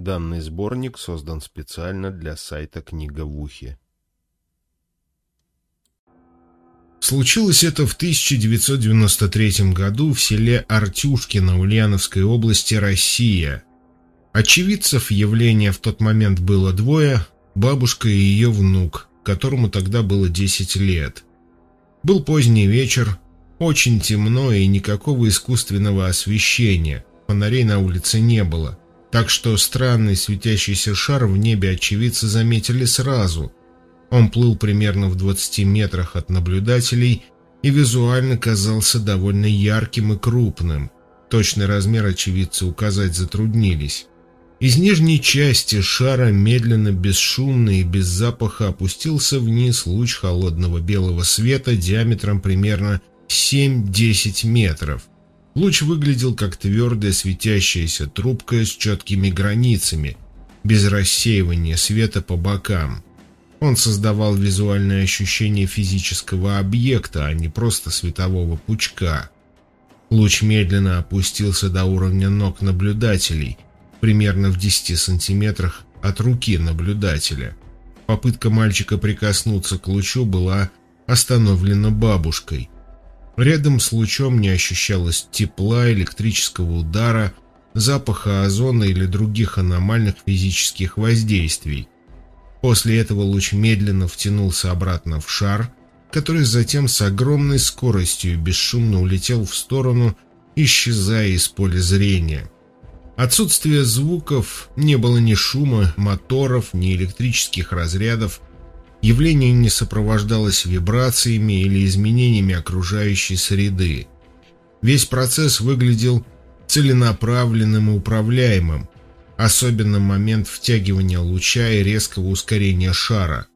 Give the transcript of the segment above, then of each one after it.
Данный сборник создан специально для сайта «Книга в ухе». Случилось это в 1993 году в селе Артюшкино Ульяновской области, Россия. Очевидцев явления в тот момент было двое, бабушка и ее внук, которому тогда было 10 лет. Был поздний вечер, очень темно и никакого искусственного освещения, фонарей на улице не было, так что странный светящийся шар в небе очевидцы заметили сразу – он плыл примерно в 20 метрах от наблюдателей и визуально казался довольно ярким и крупным. Точный размер очевидцы указать затруднились. Из нижней части шара медленно, бесшумно и без запаха опустился вниз луч холодного белого света диаметром примерно 7-10 метров. Луч выглядел как твердая светящаяся трубка с четкими границами, без рассеивания света по бокам. Он создавал визуальное ощущение физического объекта, а не просто светового пучка. Луч медленно опустился до уровня ног наблюдателей, примерно в 10 сантиметрах от руки наблюдателя. Попытка мальчика прикоснуться к лучу была остановлена бабушкой. Рядом с лучом не ощущалось тепла, электрического удара, запаха озона или других аномальных физических воздействий. После этого луч медленно втянулся обратно в шар, который затем с огромной скоростью бесшумно улетел в сторону, исчезая из поля зрения. Отсутствие звуков, не было ни шума, моторов, ни электрических разрядов, явление не сопровождалось вибрациями или изменениями окружающей среды. Весь процесс выглядел целенаправленным и управляемым, особенно момент втягивания луча и резкого ускорения шара.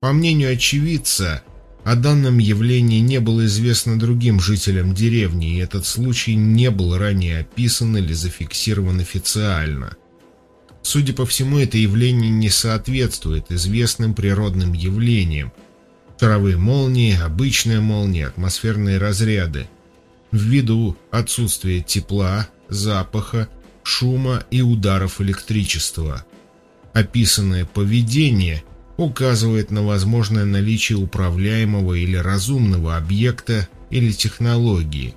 По мнению очевидца, о данном явлении не было известно другим жителям деревни, и этот случай не был ранее описан или зафиксирован официально. Судя по всему, это явление не соответствует известным природным явлениям. Шаровые молнии, обычные молнии, атмосферные разряды. Ввиду отсутствия тепла, запаха, шума и ударов электричества. Описанное поведение указывает на возможное наличие управляемого или разумного объекта или технологии.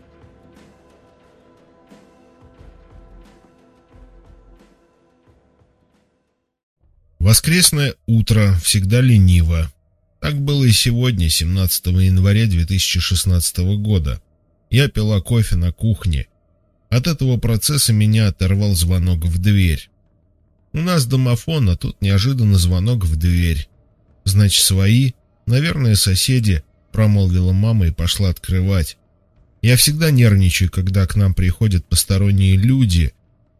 Воскресное утро всегда лениво. Так было и сегодня, 17 января 2016 года. Я пила кофе на кухне от этого процесса меня оторвал звонок в дверь. У нас домофон, а тут неожиданно звонок в дверь. Значит, свои, наверное, соседи, промолвила мама и пошла открывать. Я всегда нервничаю, когда к нам приходят посторонние люди,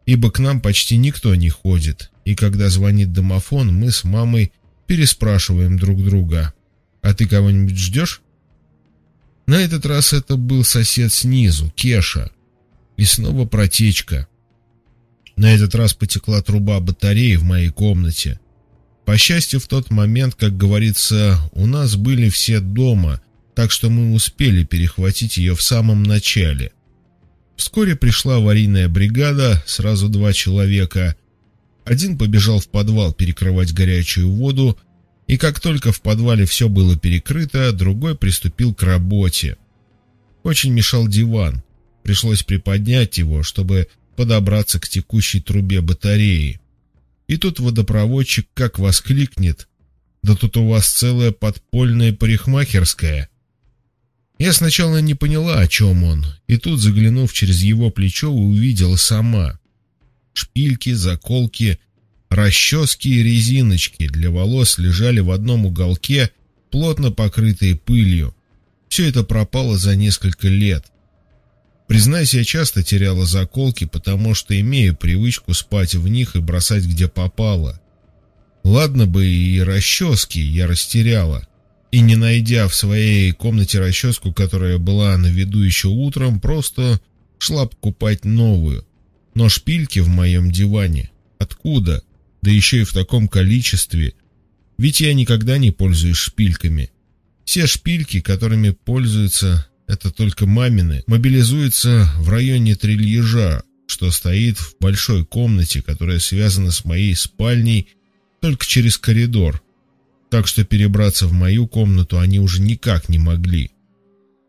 ибо к нам почти никто не ходит. И когда звонит домофон, мы с мамой переспрашиваем друг друга. «А ты кого-нибудь ждешь?» На этот раз это был сосед снизу, Кеша. И снова протечка. На этот раз потекла труба батареи в моей комнате. По счастью, в тот момент, как говорится, у нас были все дома, так что мы успели перехватить ее в самом начале. Вскоре пришла аварийная бригада, сразу два человека. Один побежал в подвал перекрывать горячую воду, и как только в подвале все было перекрыто, другой приступил к работе. Очень мешал диван. Пришлось приподнять его, чтобы подобраться к текущей трубе батареи. И тут водопроводчик как воскликнет «Да тут у вас целая подпольная парикмахерская!» Я сначала не поняла, о чем он, и тут, заглянув через его плечо, увидела сама. Шпильки, заколки, расчески и резиночки для волос лежали в одном уголке, плотно покрытые пылью. Все это пропало за несколько лет. Признайся, я часто теряла заколки, потому что имею привычку спать в них и бросать где попало. Ладно бы и расчески я растеряла. И не найдя в своей комнате расческу, которая была на виду еще утром, просто шла покупать новую. Но шпильки в моем диване. Откуда? Да еще и в таком количестве. Ведь я никогда не пользуюсь шпильками. Все шпильки, которыми пользуются это только мамины, мобилизуется в районе Трильежа, что стоит в большой комнате, которая связана с моей спальней только через коридор, так что перебраться в мою комнату они уже никак не могли.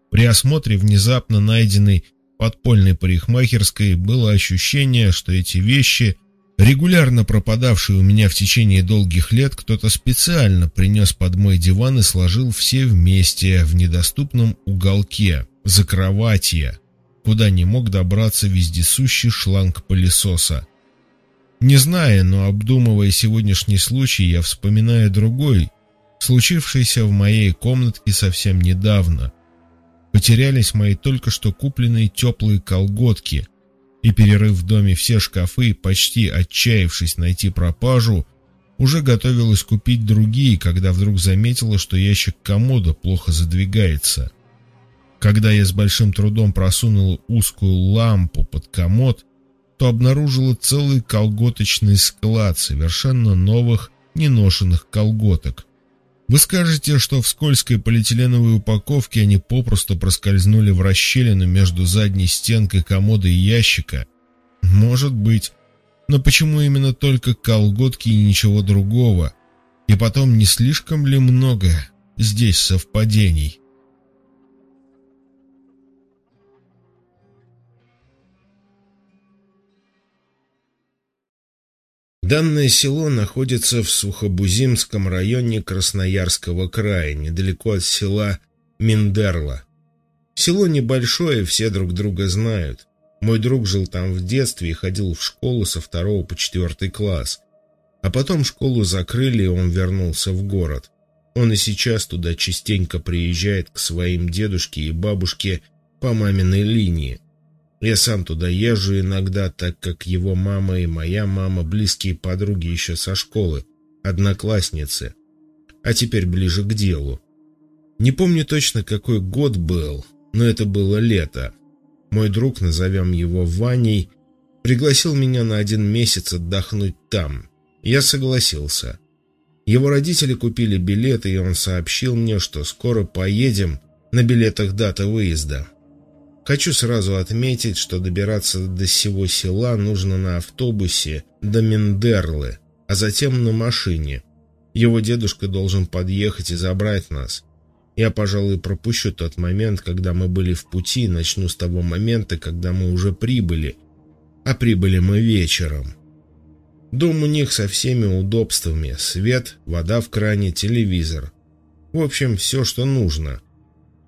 При осмотре внезапно найденной подпольной парикмахерской было ощущение, что эти вещи, регулярно пропадавшие у меня в течение долгих лет, кто-то специально принес под мой диван и сложил все вместе в недоступном уголке, за кроватья, куда не мог добраться вездесущий шланг пылесоса. Не зная, но обдумывая сегодняшний случай, я вспоминаю другой, случившийся в моей комнатке совсем недавно. Потерялись мои только что купленные теплые колготки, и, перерыв в доме все шкафы, почти отчаявшись найти пропажу, уже готовилась купить другие, когда вдруг заметила, что ящик комода плохо задвигается. Когда я с большим трудом просунула узкую лампу под комод, то обнаружила целый колготочный склад совершенно новых, неношенных колготок. Вы скажете, что в скользкой полиэтиленовой упаковке они попросту проскользнули в расщелину между задней стенкой комода и ящика. Может быть. Но почему именно только колготки и ничего другого? И потом, не слишком ли много здесь совпадений? Данное село находится в Сухобузимском районе Красноярского края, недалеко от села Миндерла. Село небольшое, все друг друга знают. Мой друг жил там в детстве и ходил в школу со второго по четвертый класс. А потом школу закрыли, и он вернулся в город. Он и сейчас туда частенько приезжает к своим дедушке и бабушке по маминой линии. Я сам туда езжу иногда, так как его мама и моя мама близкие подруги еще со школы, одноклассницы. А теперь ближе к делу. Не помню точно, какой год был, но это было лето. Мой друг, назовем его Ваней, пригласил меня на один месяц отдохнуть там. Я согласился. Его родители купили билеты, и он сообщил мне, что скоро поедем, на билетах дата выезда. Хочу сразу отметить, что добираться до всего села нужно на автобусе до Миндерлы, а затем на машине. Его дедушка должен подъехать и забрать нас. Я, пожалуй, пропущу тот момент, когда мы были в пути, и начну с того момента, когда мы уже прибыли. А прибыли мы вечером. Дом у них со всеми удобствами. Свет, вода в кране, телевизор. В общем, все, что нужно.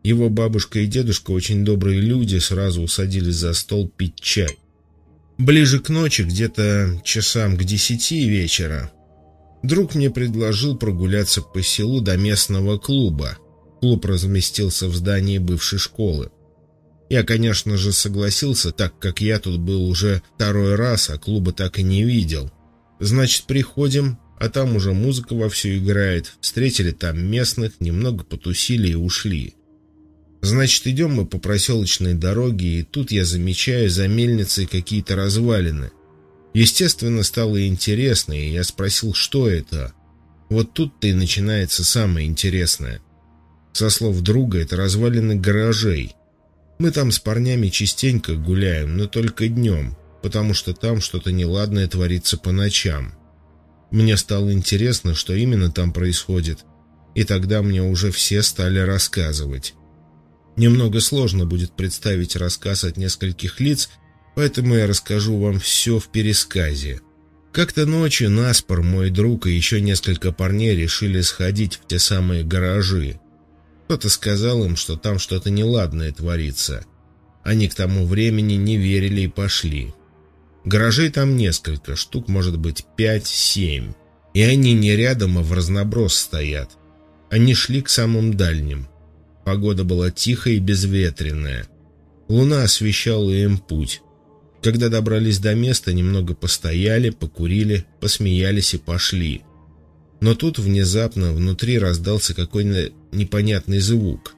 Его бабушка и дедушка, очень добрые люди, сразу усадились за стол пить чай. Ближе к ночи, где-то часам к десяти вечера, друг мне предложил прогуляться по селу до местного клуба. Клуб разместился в здании бывшей школы. Я, конечно же, согласился, так как я тут был уже второй раз, а клуба так и не видел. Значит, приходим, а там уже музыка вовсю играет. Встретили там местных, немного потусили и ушли. Значит, идем мы по проселочной дороге, и тут я замечаю за мельницей какие-то развалины. Естественно, стало интересно, и я спросил, что это. Вот тут-то и начинается самое интересное. Со слов друга, это развалины гаражей. Мы там с парнями частенько гуляем, но только днем, потому что там что-то неладное творится по ночам. Мне стало интересно, что именно там происходит, и тогда мне уже все стали рассказывать. Немного сложно будет представить рассказ от нескольких лиц, поэтому я расскажу вам все в пересказе. Как-то ночью Наспор, мой друг и еще несколько парней решили сходить в те самые гаражи. Кто-то сказал им, что там что-то неладное творится. Они к тому времени не верили и пошли. Гаражей там несколько, штук может быть пять-семь. И они не рядом, а в разноброс стоят. Они шли к самым дальним. Погода была тихая и безветренная. Луна освещала им путь. Когда добрались до места, немного постояли, покурили, посмеялись и пошли. Но тут внезапно внутри раздался какой-то непонятный звук.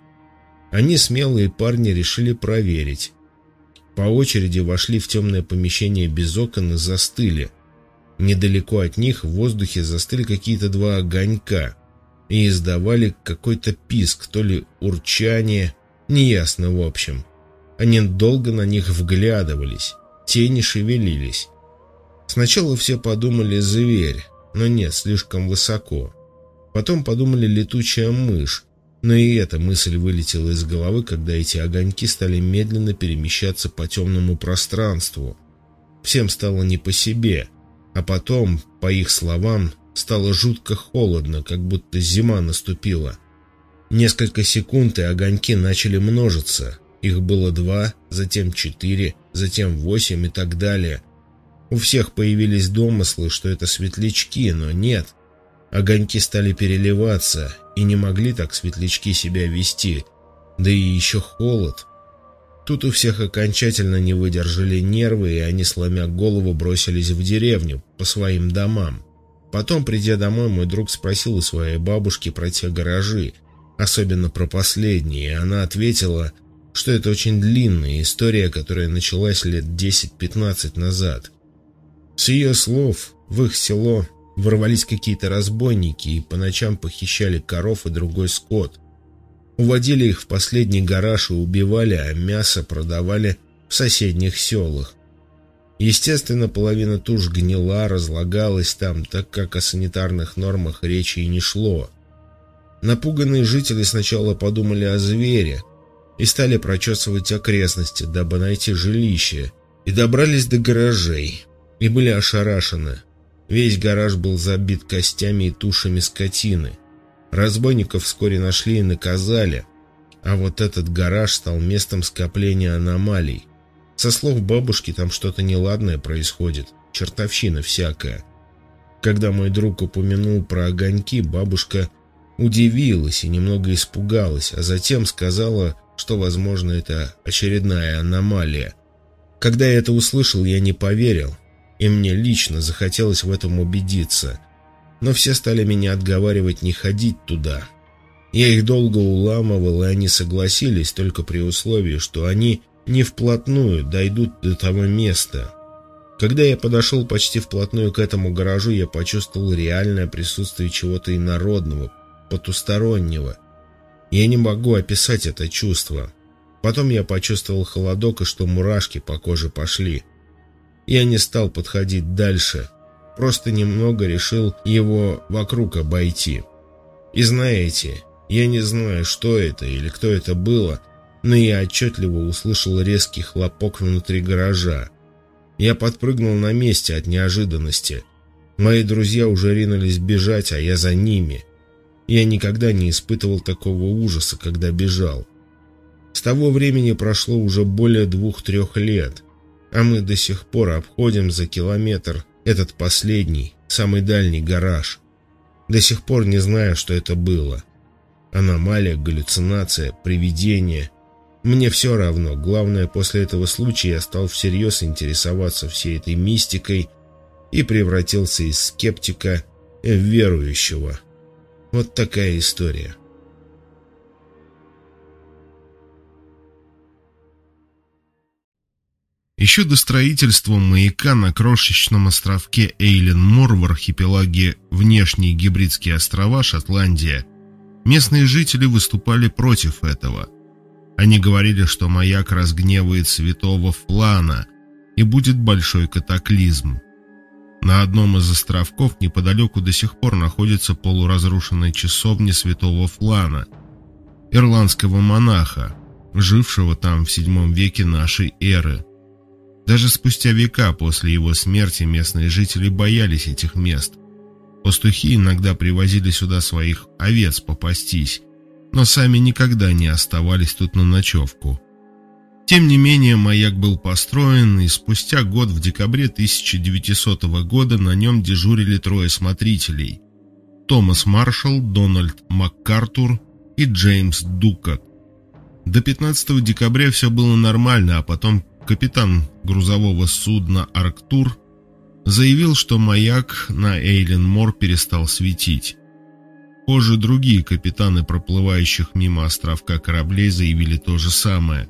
Они, смелые парни, решили проверить. По очереди вошли в темное помещение без окон и застыли. Недалеко от них в воздухе застыли какие-то два огонька и издавали какой-то писк, то ли урчание, неясно в общем. Они долго на них вглядывались. Тени шевелились. Сначала все подумали «зверь», но нет, слишком высоко. Потом подумали «летучая мышь», но и эта мысль вылетела из головы, когда эти огоньки стали медленно перемещаться по темному пространству. Всем стало не по себе, а потом, по их словам, стало жутко холодно, как будто зима наступила. Несколько секунд и огоньки начали множиться. Их было два, затем четыре, затем восемь и так далее. У всех появились домыслы, что это светлячки, но нет. Огоньки стали переливаться, и не могли так светлячки себя вести, да и еще холод. Тут у всех окончательно не выдержали нервы, и они, сломя голову, бросились в деревню, по своим домам. Потом, придя домой, мой друг спросил у своей бабушки про те гаражи, особенно про последние, и она ответила, что это очень длинная история, которая началась лет 10-15 назад. С ее слов, в их село ворвались какие-то разбойники и по ночам похищали коров и другой скот. Уводили их в последний гараж и убивали, а мясо продавали в соседних селах. Естественно, половина туш гнила, разлагалась там, так как о санитарных нормах речи и не шло. Напуганные жители сначала подумали о звере и стали прочесывать окрестности, дабы найти жилище, и добрались до гаражей, и были ошарашены. Весь гараж был забит костями и тушами скотины. Разбойников вскоре нашли и наказали, а вот этот гараж стал местом скопления аномалий. Со слов бабушки, там что-то неладное происходит, чертовщина всякая. Когда мой друг упомянул про огоньки, бабушка удивилась и немного испугалась, а затем сказала, что, возможно, это очередная аномалия. Когда я это услышал, я не поверил, и мне лично захотелось в этом убедиться. Но все стали меня отговаривать не ходить туда. Я их долго уламывал, и они согласились только при условии, что они не вплотную дойдут до того места. Когда я подошел почти вплотную к этому гаражу, я почувствовал реальное присутствие чего-то инородного, потустороннего. Я не могу описать это чувство. Потом я почувствовал холодок и что мурашки по коже пошли. Я не стал подходить дальше, просто немного решил его вокруг обойти. И знаете, я не знаю, что это или кто это было, но я отчетливо услышал резкий хлопок внутри гаража. Я подпрыгнул на месте от неожиданности. Мои друзья уже ринулись бежать, а я за ними. Я никогда не испытывал такого ужаса, когда бежал. С того времени прошло уже более двух-трех лет — а мы до сих пор обходим за километр этот последний, самый дальний гараж. До сих пор не знаю, что это было. Аномалия, галлюцинация, привидение. Мне все равно. Главное, после этого случая я стал всерьез интересоваться всей этой мистикой и превратился из скептика в верующего. Вот такая история. Еще до строительства маяка на крошечном островке Эйлен-Мор в архипелаге Внешние Гибридские острова, Шотландия, местные жители выступали против этого. Они говорили, что маяк разгневает святого Флана и будет большой катаклизм. На одном из островков неподалеку до сих пор находится полуразрушенная часовня святого Флана, ирландского монаха, жившего там в VII веке нашей эры – даже спустя века после его смерти местные жители боялись этих мест. Пастухи иногда привозили сюда своих овец попастись, но сами никогда не оставались тут на ночевку. Тем не менее, маяк был построен, и спустя год в декабре 1900 года на нем дежурили трое смотрителей – Томас Маршалл, Дональд МакКартур и Джеймс Дукат. До 15 декабря все было нормально, а потом капитан грузового судна «Арктур» заявил, что маяк на Эйлен-Мор перестал светить. Позже другие капитаны проплывающих мимо островка кораблей заявили то же самое.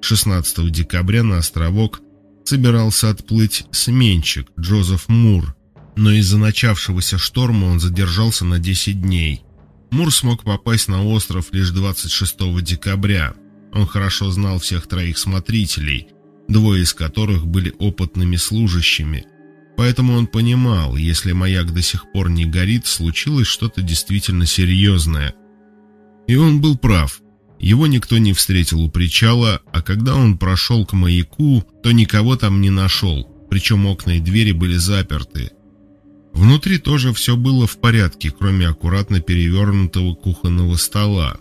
16 декабря на островок собирался отплыть сменщик Джозеф Мур, но из-за начавшегося шторма он задержался на 10 дней. Мур смог попасть на остров лишь 26 декабря – он хорошо знал всех троих смотрителей, двое из которых были опытными служащими. Поэтому он понимал, если маяк до сих пор не горит, случилось что-то действительно серьезное. И он был прав. Его никто не встретил у причала, а когда он прошел к маяку, то никого там не нашел, причем окна и двери были заперты. Внутри тоже все было в порядке, кроме аккуратно перевернутого кухонного стола.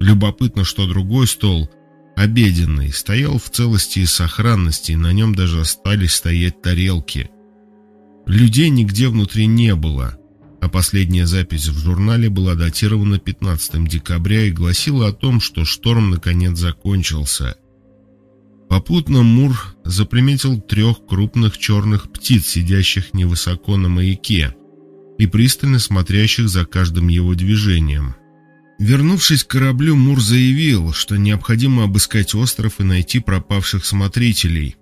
Любопытно, что другой стол, обеденный, стоял в целости и сохранности, и на нем даже остались стоять тарелки. Людей нигде внутри не было, а последняя запись в журнале была датирована 15 декабря и гласила о том, что шторм наконец закончился – Попутно Мур заприметил трех крупных черных птиц, сидящих невысоко на маяке и пристально смотрящих за каждым его движением. Вернувшись к кораблю, Мур заявил, что необходимо обыскать остров и найти пропавших смотрителей.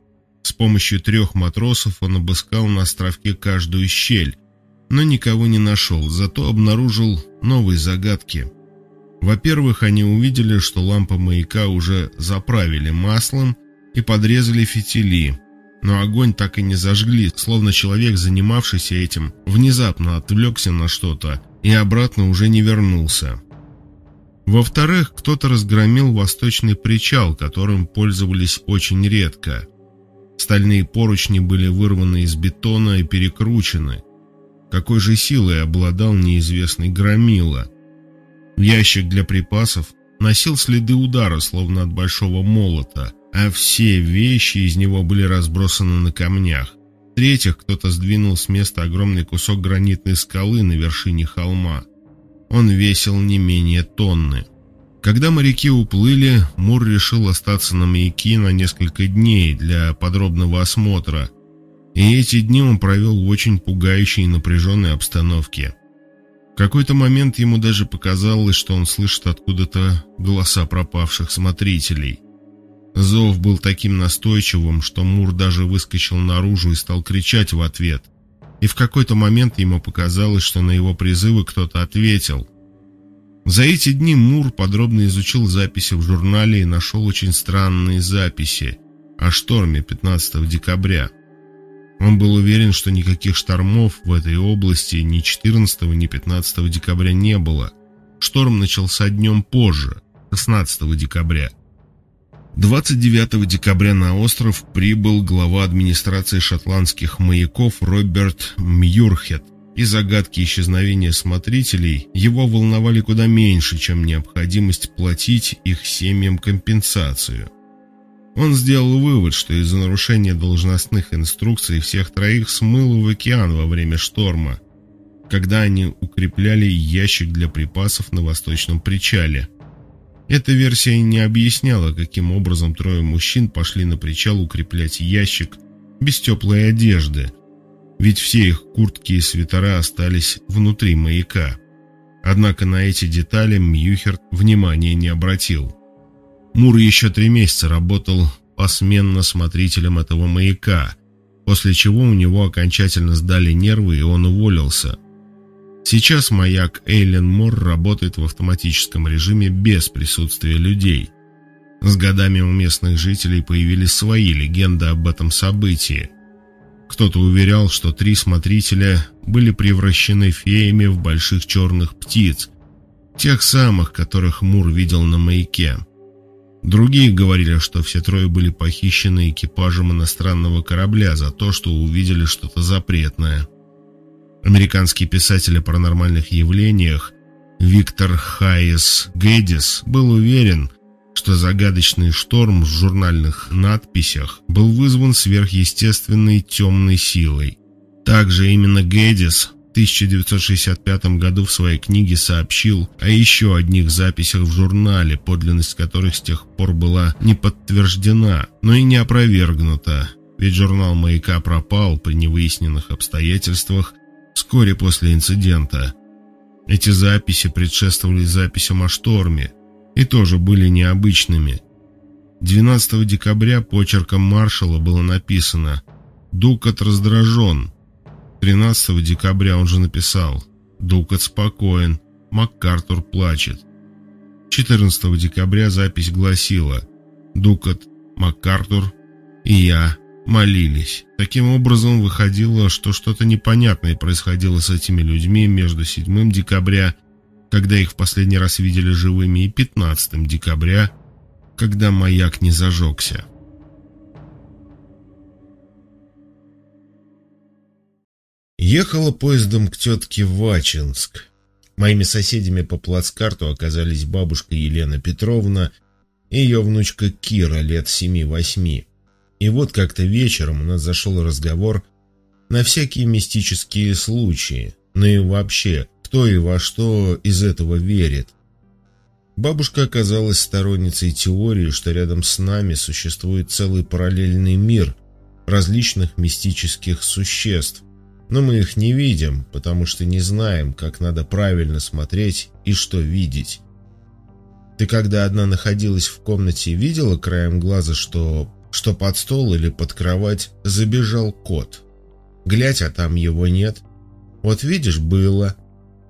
С помощью трех матросов он обыскал на островке каждую щель, но никого не нашел, зато обнаружил новые загадки. Во-первых, они увидели, что лампа маяка уже заправили маслом, и подрезали фитили. Но огонь так и не зажгли, словно человек, занимавшийся этим, внезапно отвлекся на что-то и обратно уже не вернулся. Во-вторых, кто-то разгромил восточный причал, которым пользовались очень редко. Стальные поручни были вырваны из бетона и перекручены. Какой же силой обладал неизвестный громила? Ящик для припасов носил следы удара, словно от большого молота – а все вещи из него были разбросаны на камнях. В-третьих, кто-то сдвинул с места огромный кусок гранитной скалы на вершине холма. Он весил не менее тонны. Когда моряки уплыли, Мур решил остаться на маяке на несколько дней для подробного осмотра. И эти дни он провел в очень пугающей и напряженной обстановке. В какой-то момент ему даже показалось, что он слышит откуда-то голоса пропавших смотрителей. Зов был таким настойчивым, что Мур даже выскочил наружу и стал кричать в ответ. И в какой-то момент ему показалось, что на его призывы кто-то ответил. За эти дни Мур подробно изучил записи в журнале и нашел очень странные записи о шторме 15 декабря. Он был уверен, что никаких штормов в этой области ни 14, ни 15 декабря не было. Шторм начался днем позже, 16 декабря. 29 декабря на остров прибыл глава администрации шотландских маяков Роберт Мьюрхед, и загадки исчезновения смотрителей его волновали куда меньше, чем необходимость платить их семьям компенсацию. Он сделал вывод, что из-за нарушения должностных инструкций всех троих смыло в океан во время шторма, когда они укрепляли ящик для припасов на восточном причале – эта версия не объясняла, каким образом трое мужчин пошли на причал укреплять ящик без теплой одежды, ведь все их куртки и свитера остались внутри маяка. Однако на эти детали Мьюхерт внимания не обратил. Мур еще три месяца работал посменно смотрителем этого маяка, после чего у него окончательно сдали нервы и он уволился – Сейчас маяк Эйлен Мор работает в автоматическом режиме без присутствия людей. С годами у местных жителей появились свои легенды об этом событии. Кто-то уверял, что три смотрителя были превращены феями в больших черных птиц, тех самых, которых Мур видел на маяке. Другие говорили, что все трое были похищены экипажем иностранного корабля за то, что увидели что-то запретное – Американский писатель о паранормальных явлениях Виктор Хайес Гэдис был уверен, что загадочный шторм в журнальных надписях был вызван сверхъестественной темной силой. Также именно Гэдис в 1965 году в своей книге сообщил о еще одних записях в журнале, подлинность которых с тех пор была не подтверждена, но и не опровергнута, ведь журнал «Маяка» пропал при невыясненных обстоятельствах вскоре после инцидента. Эти записи предшествовали записям о шторме и тоже были необычными. 12 декабря почерком маршала было написано «Дукат раздражен». 13 декабря он же написал «Дукат спокоен, МакКартур плачет». 14 декабря запись гласила «Дукат, МакКартур, и я молились. Таким образом, выходило, что что-то непонятное происходило с этими людьми между 7 декабря, когда их в последний раз видели живыми, и 15 декабря, когда маяк не зажегся. Ехала поездом к тетке Вачинск. Моими соседями по плацкарту оказались бабушка Елена Петровна и ее внучка Кира лет семи-восьми. И вот как-то вечером у нас зашел разговор на всякие мистические случаи, ну и вообще, кто и во что из этого верит. Бабушка оказалась сторонницей теории, что рядом с нами существует целый параллельный мир различных мистических существ, но мы их не видим, потому что не знаем, как надо правильно смотреть и что видеть. Ты когда одна находилась в комнате, видела краем глаза, что, что под стол или под кровать забежал кот? Глядь, а там его нет. Вот видишь, было.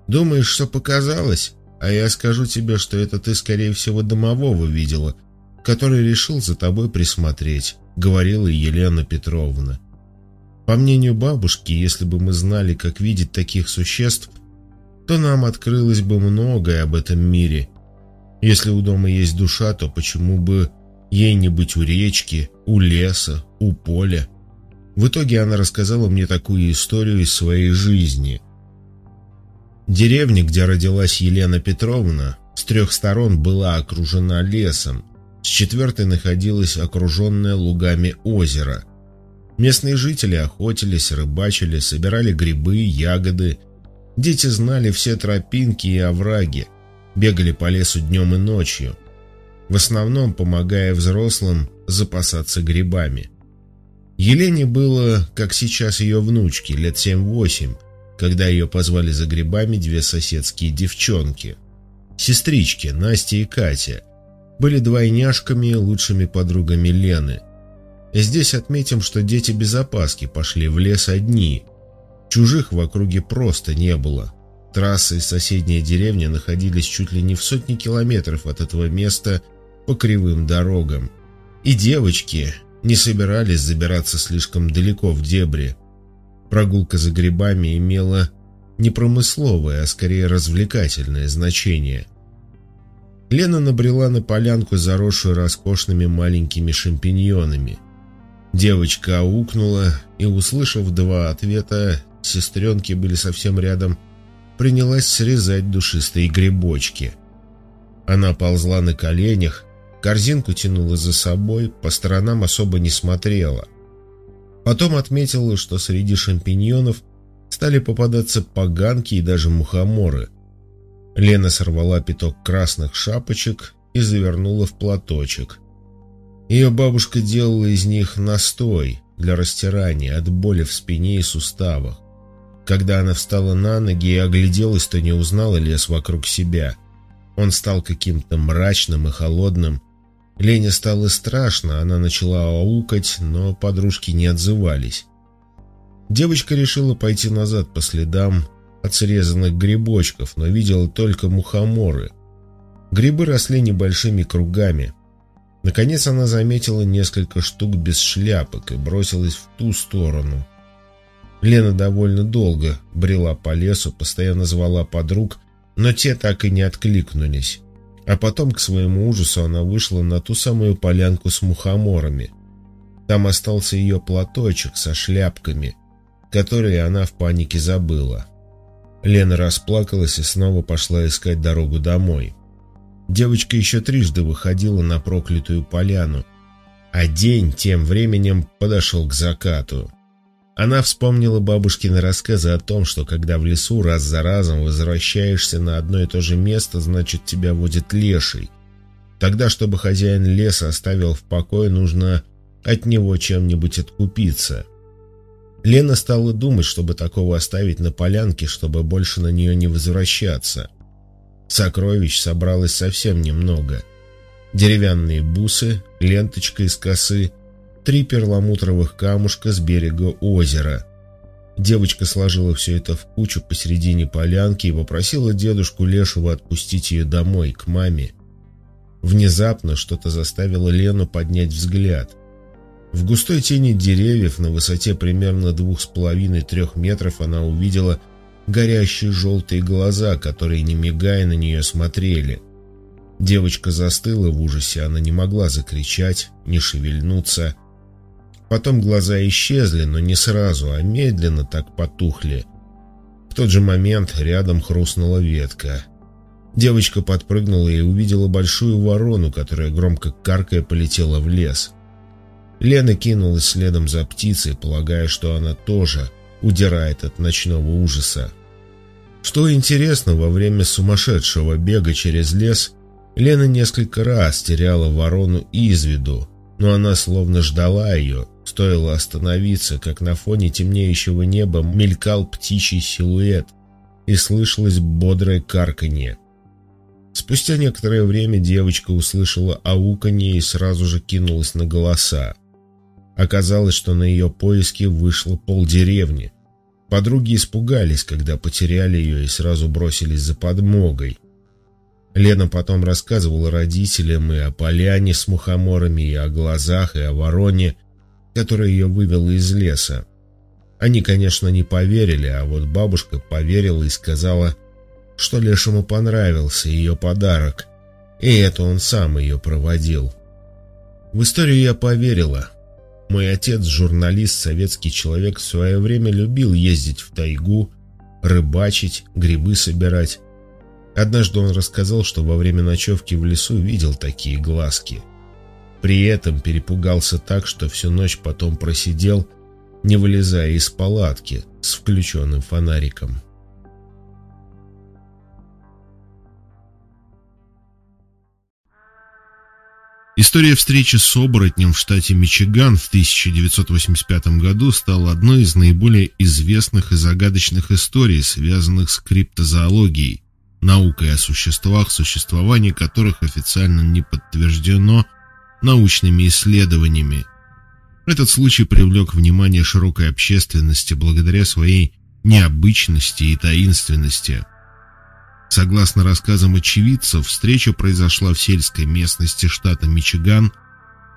Думаешь, что показалось? А я скажу тебе, что это ты, скорее всего, домового видела, который решил за тобой присмотреть, говорила Елена Петровна. По мнению бабушки, если бы мы знали, как видеть таких существ, то нам открылось бы многое об этом мире. Если у дома есть душа, то почему бы ей не быть у речки, у леса, у поля? В итоге она рассказала мне такую историю из своей жизни. Деревня, где родилась Елена Петровна, с трех сторон была окружена лесом, с четвертой находилось окруженное лугами озеро – Местные жители охотились, рыбачили, собирали грибы, ягоды. Дети знали все тропинки и овраги, бегали по лесу днем и ночью, в основном помогая взрослым запасаться грибами. Елене было, как сейчас ее внучке, лет семь-восемь, когда ее позвали за грибами две соседские девчонки. Сестрички, Настя и Катя, были двойняшками и лучшими подругами Лены – Здесь отметим, что дети без опаски пошли в лес одни. Чужих в округе просто не было. Трассы из соседней деревни находились чуть ли не в сотни километров от этого места по кривым дорогам. И девочки не собирались забираться слишком далеко в дебри. Прогулка за грибами имела не промысловое, а скорее развлекательное значение. Лена набрела на полянку, заросшую роскошными маленькими шампиньонами – Девочка аукнула и, услышав два ответа, сестренки были совсем рядом, принялась срезать душистые грибочки. Она ползла на коленях, корзинку тянула за собой, по сторонам особо не смотрела. Потом отметила, что среди шампиньонов стали попадаться поганки и даже мухоморы. Лена сорвала пяток красных шапочек и завернула в платочек – ее бабушка делала из них настой для растирания от боли в спине и суставах. Когда она встала на ноги и огляделась, то не узнала лес вокруг себя. Он стал каким-то мрачным и холодным. Лене стало страшно, она начала аукать, но подружки не отзывались. Девочка решила пойти назад по следам от срезанных грибочков, но видела только мухоморы. Грибы росли небольшими кругами, Наконец она заметила несколько штук без шляпок и бросилась в ту сторону. Лена довольно долго брела по лесу, постоянно звала подруг, но те так и не откликнулись. А потом, к своему ужасу, она вышла на ту самую полянку с мухоморами. Там остался ее платочек со шляпками, которые она в панике забыла. Лена расплакалась и снова пошла искать дорогу домой. Девочка еще трижды выходила на проклятую поляну, а день тем временем подошел к закату. Она вспомнила бабушкины рассказы о том, что когда в лесу раз за разом возвращаешься на одно и то же место, значит тебя водит леший. Тогда, чтобы хозяин леса оставил в покое, нужно от него чем-нибудь откупиться. Лена стала думать, чтобы такого оставить на полянке, чтобы больше на нее не возвращаться. Сокровищ собралось совсем немного. Деревянные бусы, ленточка из косы, три перламутровых камушка с берега озера. Девочка сложила все это в кучу посередине полянки и попросила дедушку Лешего отпустить ее домой, к маме. Внезапно что-то заставило Лену поднять взгляд. В густой тени деревьев на высоте примерно двух с половиной-трех метров она увидела горящие желтые глаза, которые, не мигая, на нее смотрели. Девочка застыла в ужасе, она не могла закричать, не шевельнуться. Потом глаза исчезли, но не сразу, а медленно так потухли. В тот же момент рядом хрустнула ветка. Девочка подпрыгнула и увидела большую ворону, которая громко каркая полетела в лес. Лена кинулась следом за птицей, полагая, что она тоже удирает от ночного ужаса. Что интересно, во время сумасшедшего бега через лес Лена несколько раз теряла ворону из виду, но она словно ждала ее, стоило остановиться, как на фоне темнеющего неба мелькал птичий силуэт и слышалось бодрое карканье. Спустя некоторое время девочка услышала ауканье и сразу же кинулась на голоса. Оказалось, что на ее поиски вышло полдеревни. Подруги испугались, когда потеряли ее и сразу бросились за подмогой. Лена потом рассказывала родителям и о поляне с мухоморами, и о глазах, и о вороне, которая ее вывела из леса. Они, конечно, не поверили, а вот бабушка поверила и сказала, что Лешему понравился ее подарок, и это он сам ее проводил. В историю я поверила, мой отец, журналист, советский человек, в свое время любил ездить в тайгу, рыбачить, грибы собирать. Однажды он рассказал, что во время ночевки в лесу видел такие глазки. При этом перепугался так, что всю ночь потом просидел, не вылезая из палатки с включенным фонариком. История встречи с оборотнем в штате Мичиган в 1985 году стала одной из наиболее известных и загадочных историй, связанных с криптозоологией, наукой о существах, существование которых официально не подтверждено научными исследованиями. Этот случай привлек внимание широкой общественности благодаря своей необычности и таинственности – Согласно рассказам очевидцев, встреча произошла в сельской местности штата Мичиган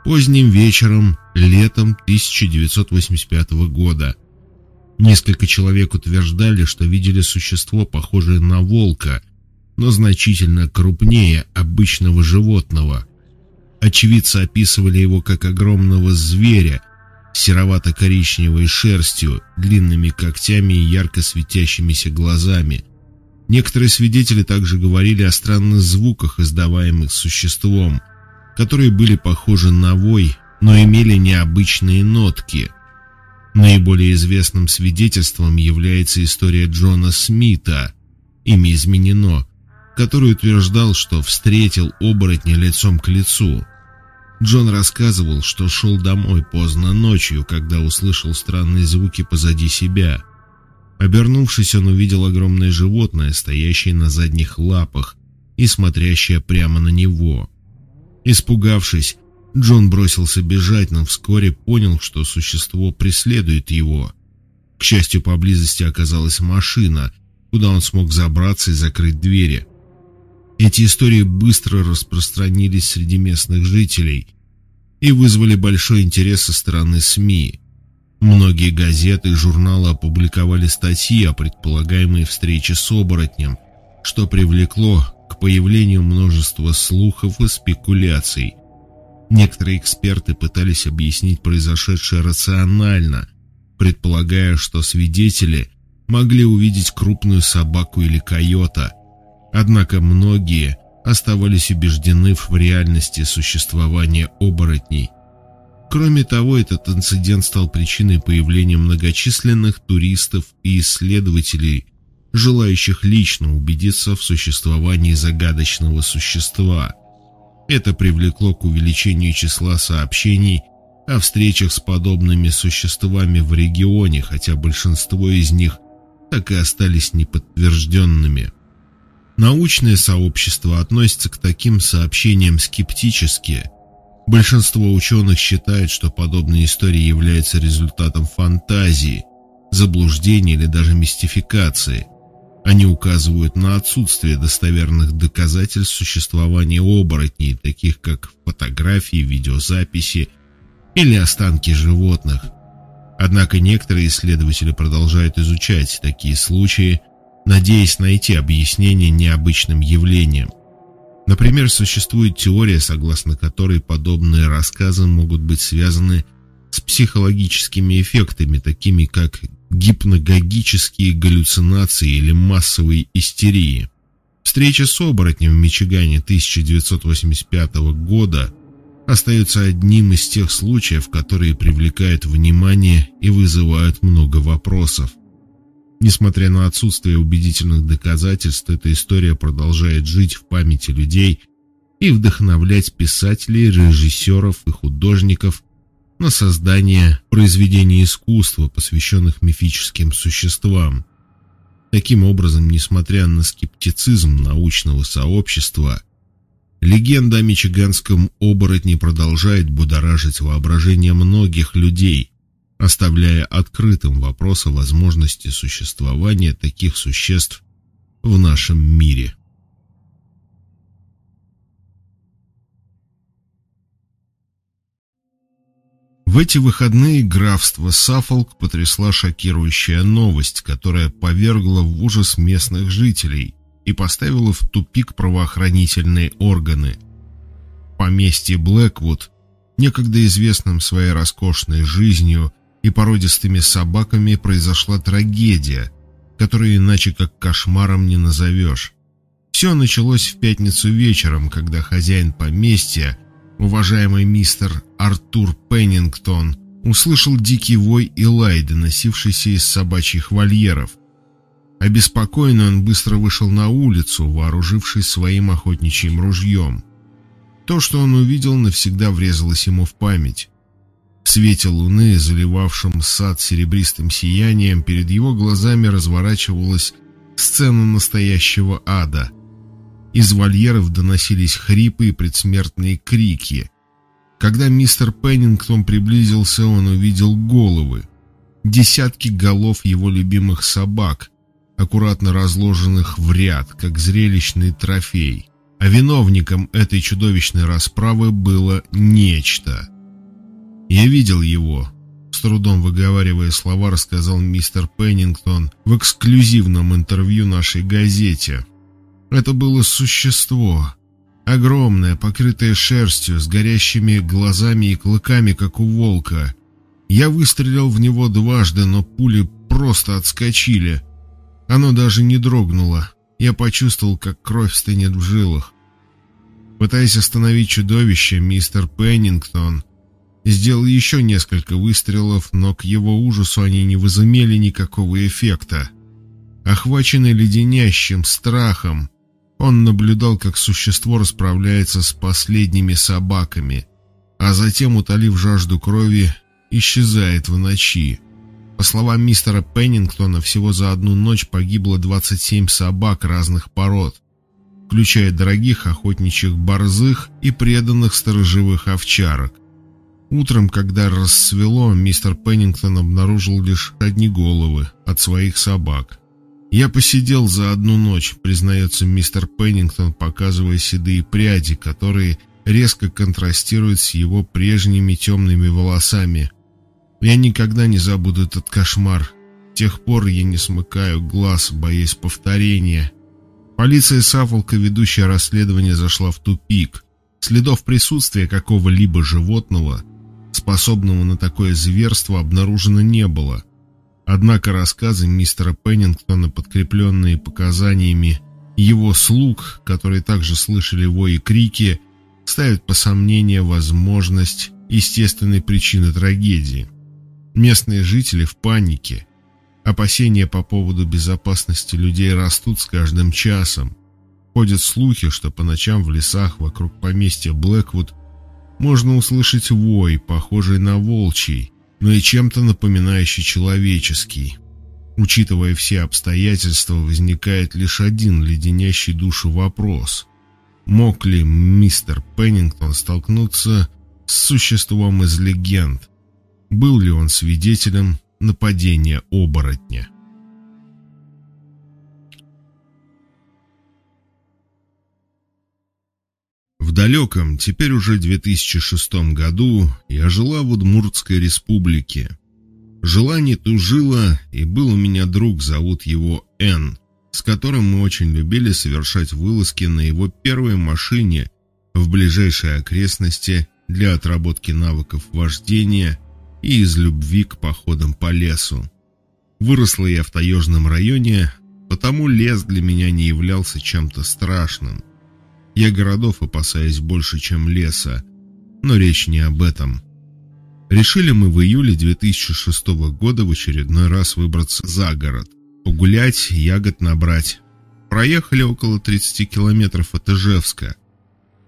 поздним вечером, летом 1985 года. Несколько человек утверждали, что видели существо, похожее на волка, но значительно крупнее обычного животного. Очевидцы описывали его как огромного зверя, серовато-коричневой шерстью, длинными когтями и ярко светящимися глазами – Некоторые свидетели также говорили о странных звуках, издаваемых существом, которые были похожи на вой, но имели необычные нотки. Наиболее известным свидетельством является история Джона Смита, имя изменено, который утверждал, что встретил оборотня лицом к лицу. Джон рассказывал, что шел домой поздно ночью, когда услышал странные звуки позади себя – Обернувшись, он увидел огромное животное, стоящее на задних лапах и смотрящее прямо на него. Испугавшись, Джон бросился бежать, но вскоре понял, что существо преследует его. К счастью, поблизости оказалась машина, куда он смог забраться и закрыть двери. Эти истории быстро распространились среди местных жителей и вызвали большой интерес со стороны СМИ. Многие газеты и журналы опубликовали статьи о предполагаемой встрече с оборотнем, что привлекло к появлению множества слухов и спекуляций. Некоторые эксперты пытались объяснить произошедшее рационально, предполагая, что свидетели могли увидеть крупную собаку или койота. Однако многие оставались убеждены в реальности существования оборотней – Кроме того, этот инцидент стал причиной появления многочисленных туристов и исследователей, желающих лично убедиться в существовании загадочного существа. Это привлекло к увеличению числа сообщений о встречах с подобными существами в регионе, хотя большинство из них так и остались неподтвержденными. Научное сообщество относится к таким сообщениям скептически – Большинство ученых считает, что подобные истории являются результатом фантазии, заблуждения или даже мистификации. Они указывают на отсутствие достоверных доказательств существования оборотней, таких как фотографии, видеозаписи или останки животных. Однако некоторые исследователи продолжают изучать такие случаи, надеясь найти объяснение необычным явлениям. Например, существует теория, согласно которой подобные рассказы могут быть связаны с психологическими эффектами, такими как гипногогические галлюцинации или массовые истерии. Встреча с оборотнем в Мичигане 1985 года остается одним из тех случаев, которые привлекают внимание и вызывают много вопросов. Несмотря на отсутствие убедительных доказательств, эта история продолжает жить в памяти людей и вдохновлять писателей, режиссеров и художников на создание произведений искусства, посвященных мифическим существам. Таким образом, несмотря на скептицизм научного сообщества, легенда о мичиганском оборотне продолжает будоражить воображение многих людей, оставляя открытым вопрос о возможности существования таких существ в нашем мире. В эти выходные графство Саффолк потрясла шокирующая новость, которая повергла в ужас местных жителей и поставила в тупик правоохранительные органы. Поместье Блэквуд, некогда известным своей роскошной жизнью и породистыми собаками, произошла трагедия, которую иначе как кошмаром не назовешь. Все началось в пятницу вечером, когда хозяин поместья – уважаемый мистер Артур Пеннингтон услышал дикий вой и лай, доносившийся из собачьих вольеров. Обеспокоенный он быстро вышел на улицу, вооружившись своим охотничьим ружьем. То, что он увидел, навсегда врезалось ему в память. Свете луны, заливавшем сад серебристым сиянием, перед его глазами разворачивалась сцена настоящего ада — из вольеров доносились хрипы и предсмертные крики. Когда мистер Пеннингтон приблизился, он увидел головы. Десятки голов его любимых собак, аккуратно разложенных в ряд, как зрелищный трофей. А виновником этой чудовищной расправы было нечто. «Я видел его», — с трудом выговаривая слова, рассказал мистер Пеннингтон в эксклюзивном интервью нашей газете — это было существо. Огромное, покрытое шерстью, с горящими глазами и клыками, как у волка. Я выстрелил в него дважды, но пули просто отскочили. Оно даже не дрогнуло. Я почувствовал, как кровь стынет в жилах. Пытаясь остановить чудовище, мистер Пеннингтон сделал еще несколько выстрелов, но к его ужасу они не возымели никакого эффекта. Охваченный леденящим страхом, он наблюдал, как существо расправляется с последними собаками, а затем, утолив жажду крови, исчезает в ночи. По словам мистера Пеннингтона, всего за одну ночь погибло 27 собак разных пород, включая дорогих охотничьих борзых и преданных сторожевых овчарок. Утром, когда рассвело, мистер Пеннингтон обнаружил лишь одни головы от своих собак. «Я посидел за одну ночь», — признается мистер Пеннингтон, показывая седые пряди, которые резко контрастируют с его прежними темными волосами. «Я никогда не забуду этот кошмар. С тех пор я не смыкаю глаз, боясь повторения». Полиция Сафолка, ведущая расследование, зашла в тупик. Следов присутствия какого-либо животного, способного на такое зверство, обнаружено не было. Однако рассказы мистера Пеннингтона, подкрепленные показаниями его слуг, которые также слышали вой и крики, ставят по сомнению возможность естественной причины трагедии. Местные жители в панике. Опасения по поводу безопасности людей растут с каждым часом. Ходят слухи, что по ночам в лесах вокруг поместья Блэквуд можно услышать вой, похожий на волчий, но и чем-то напоминающий человеческий. Учитывая все обстоятельства, возникает лишь один леденящий душу вопрос. Мог ли мистер Пеннингтон столкнуться с существом из легенд? Был ли он свидетелем нападения оборотня? Далеком, теперь уже 2006 году, я жила в Удмуртской республике. Жила не тужила, и был у меня друг, зовут его Н, с которым мы очень любили совершать вылазки на его первой машине в ближайшие окрестности для отработки навыков вождения и из любви к походам по лесу. Выросла я в таежном районе, потому лес для меня не являлся чем-то страшным. Я городов опасаюсь больше, чем леса, но речь не об этом. Решили мы в июле 2006 года в очередной раз выбраться за город, погулять, ягод набрать. Проехали около 30 километров от Ижевска.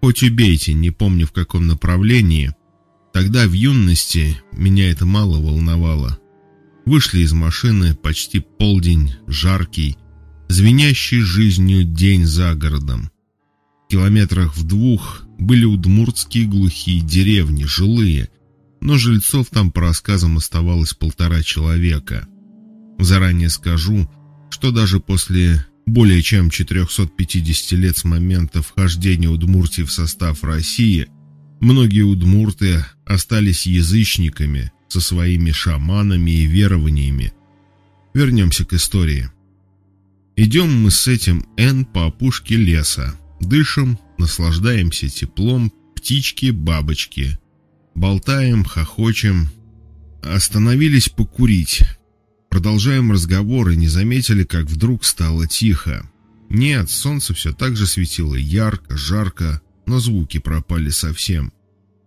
Хоть убейте, не помню в каком направлении. Тогда в юности меня это мало волновало. Вышли из машины, почти полдень, жаркий, звенящий жизнью день за городом. Километрах в двух были удмуртские глухие деревни, жилые, но жильцов там по рассказам оставалось полтора человека. Заранее скажу, что даже после более чем 450 лет с момента вхождения Удмуртии в состав России, многие удмурты остались язычниками, со своими шаманами и верованиями. Вернемся к истории. Идем мы с этим Н по опушке леса, дышим, наслаждаемся теплом, птички, бабочки. Болтаем, хохочем. Остановились покурить. Продолжаем разговор и не заметили, как вдруг стало тихо. Нет, солнце все так же светило ярко, жарко, но звуки пропали совсем.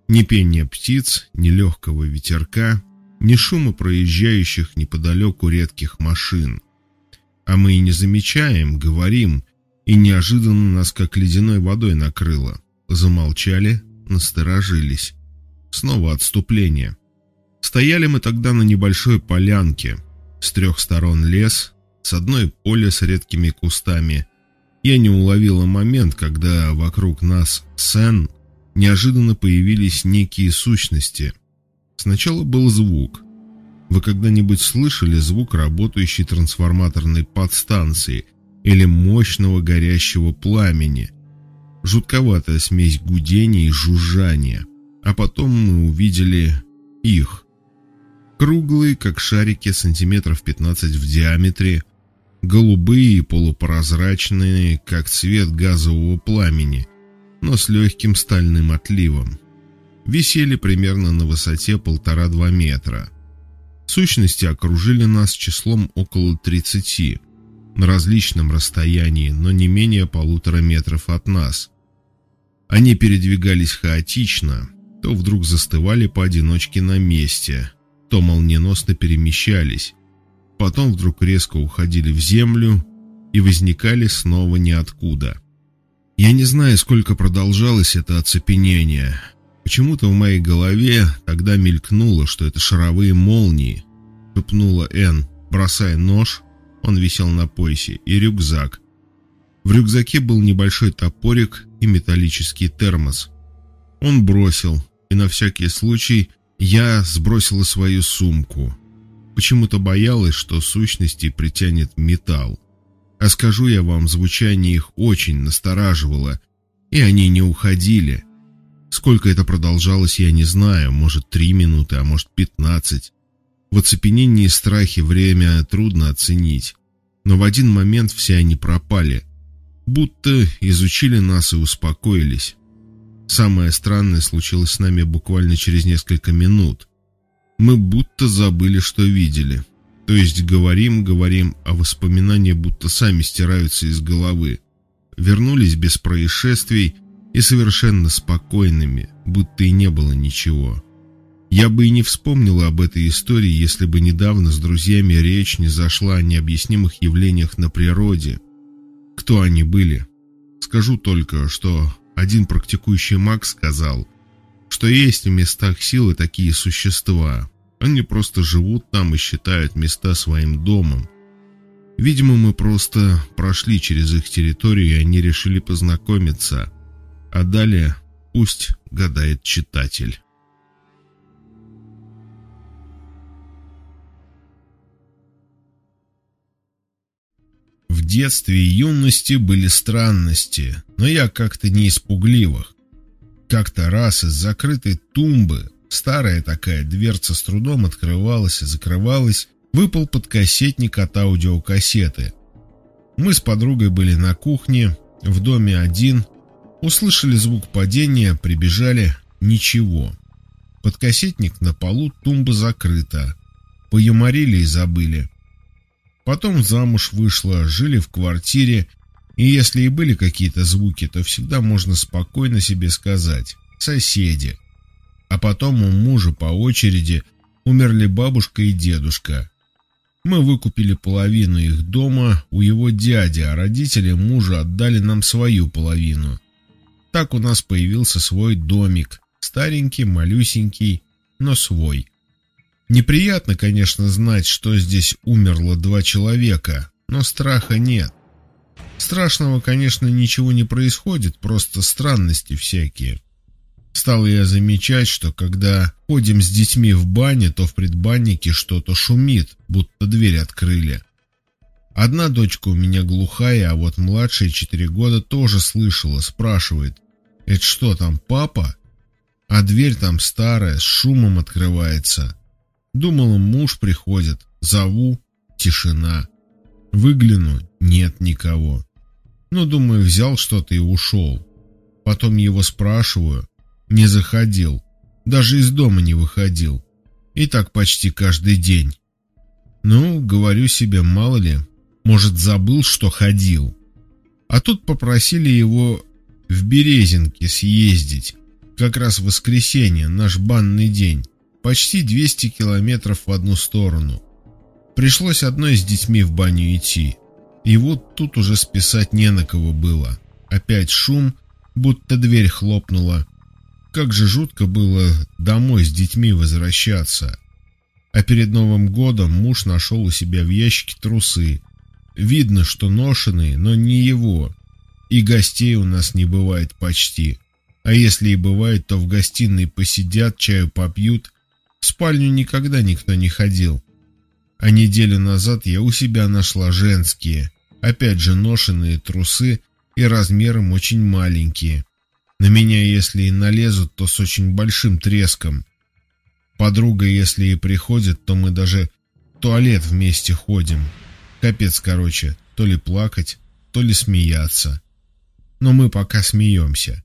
Ни пения птиц, ни легкого ветерка, ни шума проезжающих неподалеку редких машин. А мы и не замечаем, говорим, и неожиданно нас как ледяной водой накрыло. Замолчали, насторожились. Снова отступление. Стояли мы тогда на небольшой полянке. С трех сторон лес, с одной поле с редкими кустами. Я не уловила момент, когда вокруг нас Сен неожиданно появились некие сущности. Сначала был звук. Вы когда-нибудь слышали звук работающей трансформаторной подстанции или мощного горящего пламени? Жутковатая смесь гудения и жужжания. А потом мы увидели их. Круглые, как шарики, сантиметров 15 в диаметре, голубые и полупрозрачные, как цвет газового пламени – но с легким стальным отливом. Висели примерно на высоте полтора-два метра. Сущности окружили нас числом около 30, на различном расстоянии, но не менее полутора метров от нас. Они передвигались хаотично, то вдруг застывали поодиночке на месте, то молниеносно перемещались, потом вдруг резко уходили в землю и возникали снова ниоткуда. Я не знаю, сколько продолжалось это оцепенение. Почему-то в моей голове тогда мелькнуло, что это шаровые молнии. Шепнула Н, бросая нож, он висел на поясе, и рюкзак. В рюкзаке был небольшой топорик и металлический термос. Он бросил, и на всякий случай я сбросила свою сумку. Почему-то боялась, что сущности притянет металл. А скажу я вам, звучание их очень настораживало, и они не уходили. Сколько это продолжалось, я не знаю, может, три минуты, а может, пятнадцать. В оцепенении и страхе время трудно оценить, но в один момент все они пропали, будто изучили нас и успокоились. Самое странное случилось с нами буквально через несколько минут. Мы будто забыли, что видели. То есть говорим, говорим, а воспоминания будто сами стираются из головы. Вернулись без происшествий и совершенно спокойными, будто и не было ничего. Я бы и не вспомнила об этой истории, если бы недавно с друзьями речь не зашла о необъяснимых явлениях на природе. Кто они были? Скажу только, что один практикующий маг сказал, что есть в местах силы такие существа, они просто живут там и считают места своим домом. Видимо, мы просто прошли через их территорию, и они решили познакомиться. А далее пусть гадает читатель. В детстве и юности были странности, но я как-то не испугливых. Как-то раз из закрытой тумбы, старая такая дверца с трудом открывалась и закрывалась, выпал подкассетник от аудиокассеты. Мы с подругой были на кухне, в доме один, услышали звук падения, прибежали, ничего. Подкассетник на полу, тумба закрыта. Поюморили и забыли. Потом замуж вышла, жили в квартире, и если и были какие-то звуки, то всегда можно спокойно себе сказать «соседи». А потом у мужа по очереди умерли бабушка и дедушка. Мы выкупили половину их дома у его дяди, а родители мужа отдали нам свою половину. Так у нас появился свой домик, старенький, малюсенький, но свой. Неприятно, конечно, знать, что здесь умерло два человека, но страха нет. Страшного, конечно, ничего не происходит, просто странности всякие. Стал я замечать, что когда ходим с детьми в бане, то в предбаннике что-то шумит, будто дверь открыли. Одна дочка у меня глухая, а вот младшая четыре года тоже слышала, спрашивает, «Это что, там папа?» А дверь там старая, с шумом открывается. Думала, муж приходит, зову, тишина. Выгляну, нет никого. Ну, думаю, взял что-то и ушел. Потом его спрашиваю, не заходил, даже из дома не выходил. И так почти каждый день. Ну, говорю себе, мало ли, может, забыл, что ходил. А тут попросили его в Березинке съездить. Как раз в воскресенье, наш банный день. Почти 200 километров в одну сторону. Пришлось одной с детьми в баню идти. И вот тут уже списать не на кого было. Опять шум, будто дверь хлопнула. Как же жутко было домой с детьми возвращаться. А перед Новым годом муж нашел у себя в ящике трусы. Видно, что ношеные, но не его. И гостей у нас не бывает почти. А если и бывает, то в гостиной посидят, чаю попьют. В спальню никогда никто не ходил. А неделю назад я у себя нашла женские, опять же ношеные трусы и размером очень маленькие. На меня, если и налезут, то с очень большим треском. Подруга, если и приходит, то мы даже в туалет вместе ходим. Капец, короче, то ли плакать, то ли смеяться. Но мы пока смеемся.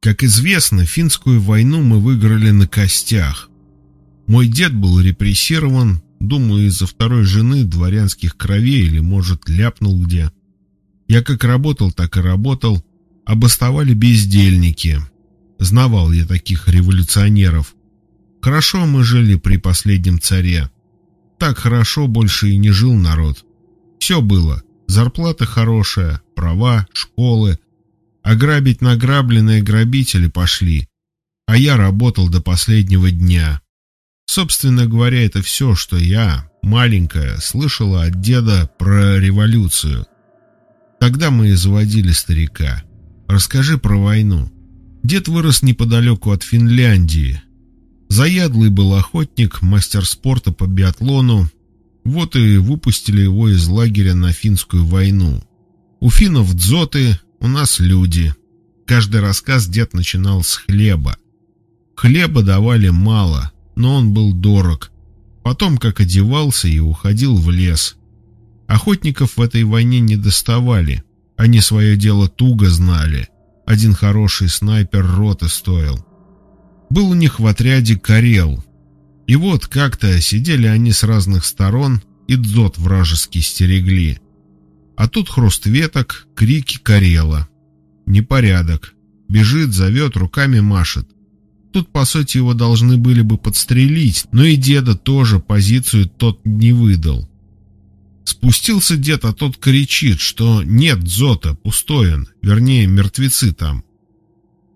Как известно, финскую войну мы выиграли на костях. Мой дед был репрессирован, думаю, из-за второй жены дворянских кровей или, может, ляпнул где. Я как работал, так и работал. Обосновали бездельники. Знавал я таких революционеров. Хорошо мы жили при последнем царе. Так хорошо больше и не жил народ. Все было. Зарплата хорошая, права, школы, Ограбить награбленные грабители пошли, а я работал до последнего дня. Собственно говоря, это все, что я, маленькая, слышала от деда про революцию. Тогда мы и заводили старика. Расскажи про войну. Дед вырос неподалеку от Финляндии. Заядлый был охотник, мастер спорта по биатлону. Вот и выпустили его из лагеря на финскую войну. У финнов дзоты, у нас люди. Каждый рассказ дед начинал с хлеба. Хлеба давали мало, но он был дорог. Потом как одевался и уходил в лес. Охотников в этой войне не доставали. Они свое дело туго знали. Один хороший снайпер роты стоил. Был у них в отряде Карел. И вот как-то сидели они с разных сторон и дзот вражеский стерегли. А тут хруст веток, крики Карела. Непорядок. Бежит, зовет, руками машет. Тут, по сути, его должны были бы подстрелить, но и деда тоже позицию тот не выдал. Спустился дед, а тот кричит, что нет дзота, пустой он, вернее, мертвецы там.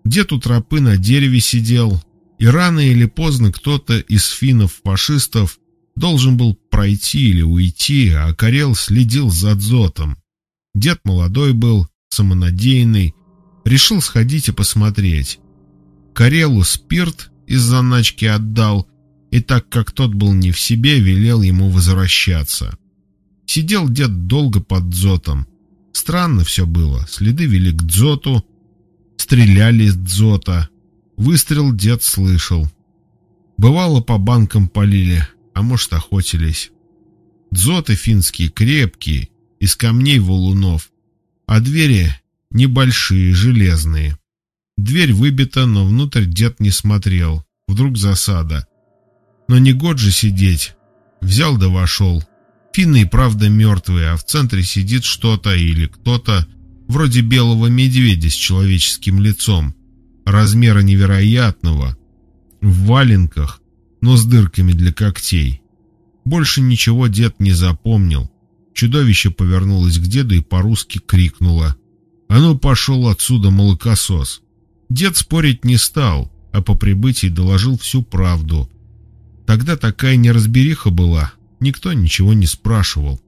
Дед у тропы на дереве сидел, и рано или поздно кто-то из финнов-фашистов Должен был пройти или уйти, а Карел следил за дзотом. Дед молодой был, самонадеянный, решил сходить и посмотреть. Карелу спирт из заначки отдал, и так как тот был не в себе, велел ему возвращаться. Сидел дед долго под дзотом. Странно все было. Следы вели к дзоту, стреляли из дзота. Выстрел дед слышал. Бывало, по банкам полили, а может, охотились. Дзоты финские крепкие, из камней валунов, а двери небольшие, железные. Дверь выбита, но внутрь дед не смотрел. Вдруг засада. Но не год же сидеть. Взял да вошел. Финны и правда мертвые, а в центре сидит что-то или кто-то, вроде белого медведя с человеческим лицом, размера невероятного, в валенках, но с дырками для когтей. Больше ничего дед не запомнил. Чудовище повернулось к деду и по-русски крикнуло. «А ну, пошел отсюда, молокосос!» Дед спорить не стал, а по прибытии доложил всю правду. Тогда такая неразбериха была, никто ничего не спрашивал.